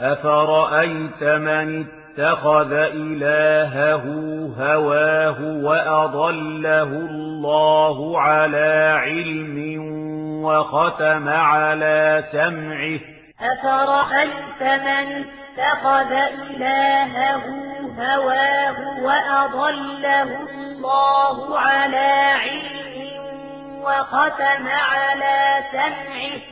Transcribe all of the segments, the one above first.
أفرأيت من اتخذ إلهه هواه وأضله الله على علم وختم على سمعه أفرأيت من اتخذ إلهه هواه وأضله الله على علم وختم على سمعه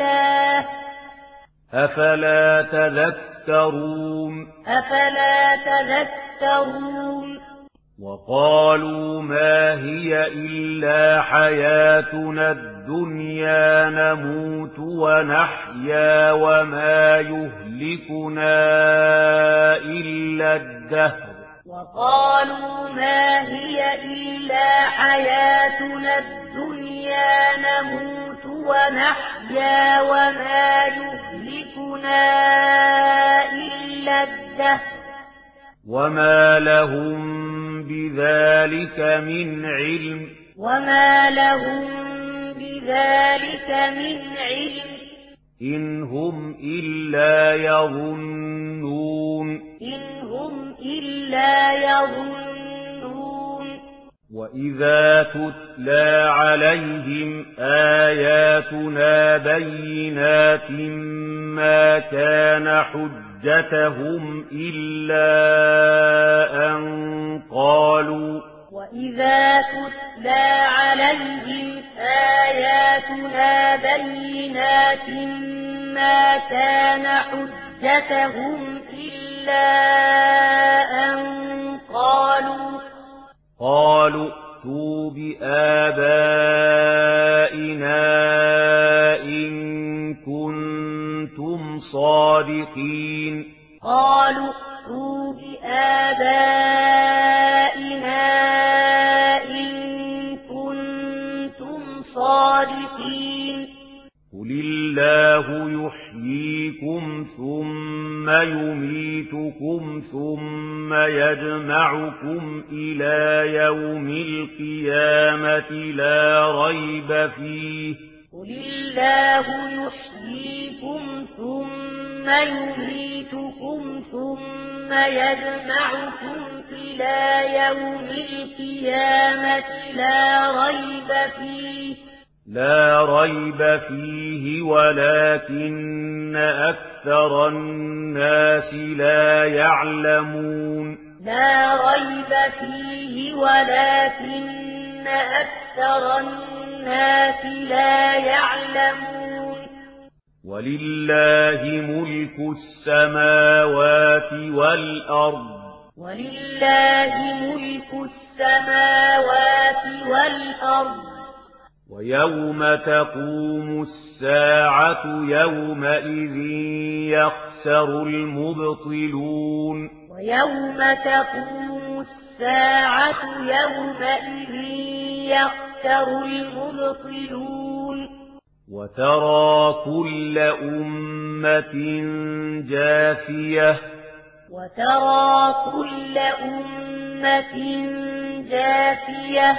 الله أفلا تذكرون؟ أفلا تذكرون؟ وقالوا ما هي إلا حياتنا الدنيا نموت ونحيا وما يهلكنا إلا الدهر. وقالوا ما هي إلا حياتنا الدنيا نموت ونحيا وما يهلكنا إلا الدهر وما لهم بذلك من علم وما لهم بذلك من علم إن هم إلا يظنون إن هم إلا يظنون وَإِذَا تُتْلَى عَلَيْهِمْ آيَاتُنَا بَيِّنَاتٍ مَا كَانَ حُجَّتُهُمْ إِلَّا أَن قَالُوا وَإِذَا تُتْلَى عَلَيْهِمْ آيَاتُنَا بَيِّنَاتٍ مَا كَانَ حُجَّتُهُمْ الْعَالَمِينَ قالوا ائتوا بآبائنا إن كنتم صادقين قل الله يحييكم ثم يميتكم ثم يجمعكم إلى يوم القيامة لا ريب فيه قل الله يحييكم ثم يميتكم ثم يجمعكم إلى يوم القيامة لا ريب فيه لا ريب فيه ولكن أكثر الناس لا يعلمون لا ريب فيه ولكن أكثر الناس لا يعلمون ولله ملك السماوات والأرض. ولله ملك السماوات والأرض. ويوم تقوم الساعة يومئذ يخسر المبطلون. ويوم تقوم الساعة يومئذ يخسر المبطلون. وترى كل أمة جافية. وترى كل أمة جافية.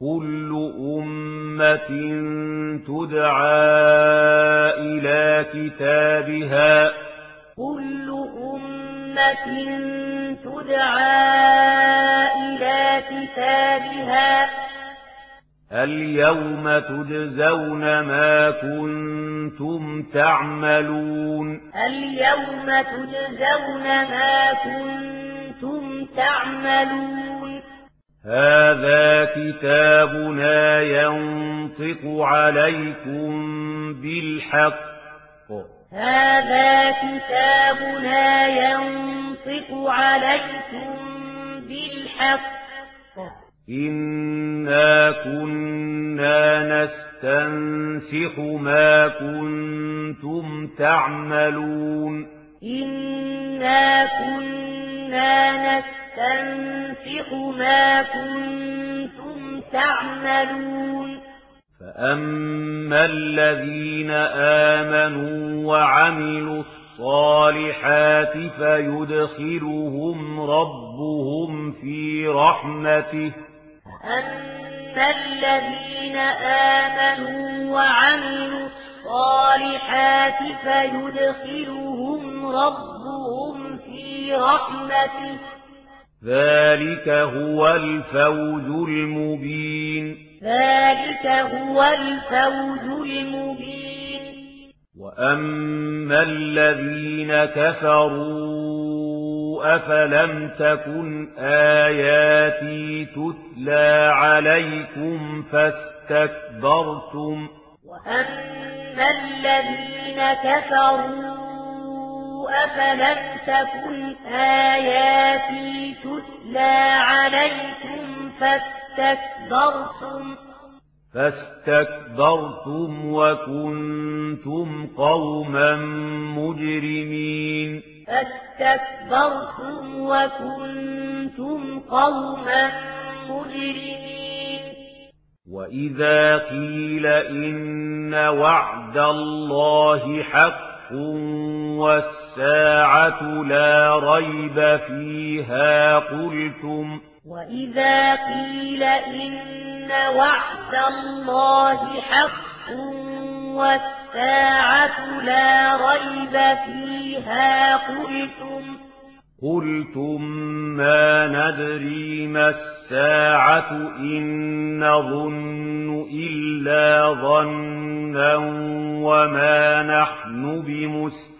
كل أمة تدعى إلى كتابها. كل أمة تدعى اليوم تجزون ما كنتم تعملون اليوم تجزون ما كنتم تعملون هذا كتابنا ينطق عليكم بالحق هذا كتابنا ينطق عليكم بالحق إنا كنا تنسخ ما كنتم تعملون. إنا كنا نستنسخ ما كنتم تعملون. فأما الذين آمنوا وعملوا الصالحات فيدخلهم ربهم في رحمته. فأما فالذين آمنوا وعملوا الصالحات فيدخلهم ربهم في رحمته ذلك هو الفوز المبين ذلك هو الفوز المبين وأما الذين كفروا أفلم تكن آياتي تتلى عليكم فاستكبرتم وأما الذين كفروا أفلم تكن آياتي تتلى عليكم فاستكبرتم فاستكبرتم وكنتم قوما مجرمين. فاستكبرتم وكنتم قوما مجرمين. وإذا قيل إن وعد الله حق وَالسَّاعَةُ الساعة لا ريب فيها قلتم. وإذا قيل إن وعد الله حق والساعة لا ريب فيها قلتم. قلتم ما ندري ما الساعة إن نظن إلا ظنا وما نحن بِمُسْتَيْقِنِينَ